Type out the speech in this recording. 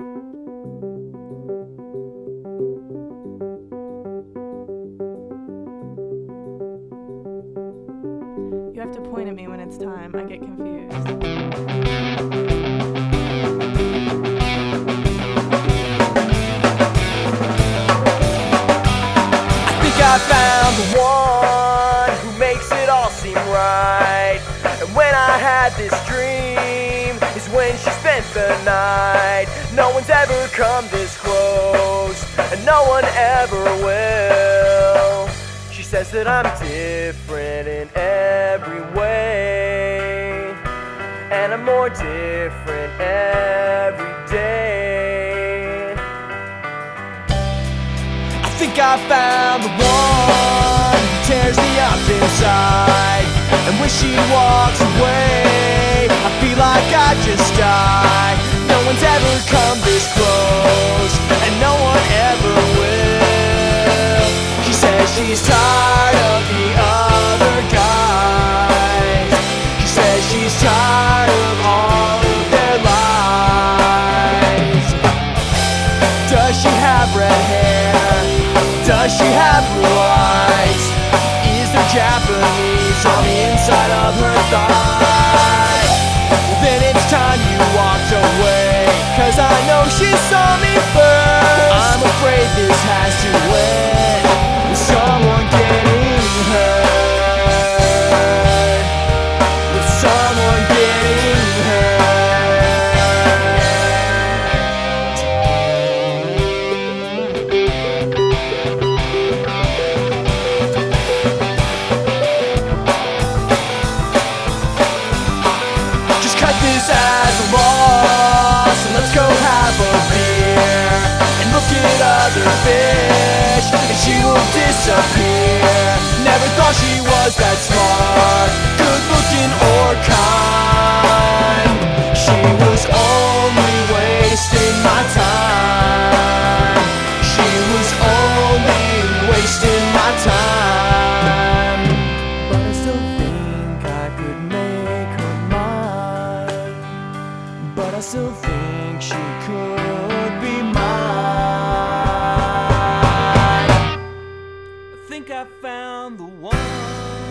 You have to point at me when it's time. I get confused. I think I found the one who makes it all seem right. And when I had this dream, is when she spent the night. No one's ever come this close, and no one ever will. She says that I'm different in every way, and I'm more different every day. I think I found the one who tears me up inside. And when she walks away, I feel like I just died. No one's ever come this close, and no one ever will. She says she's tired of the other guys. She says she's tired of all of their lies. Does she have red hair? Does she have blue eyes? Is there Japanese she saw me first. I'm afraid this has to end with someone getting hurt. With someone getting hurt. Just cut this as a loss other fish and she will disappear. Never thought she was that smart, good looking or kind. She was only wasting my time. She was only wasting my time. But I still think I could make her mine. But I still think she could I found the one.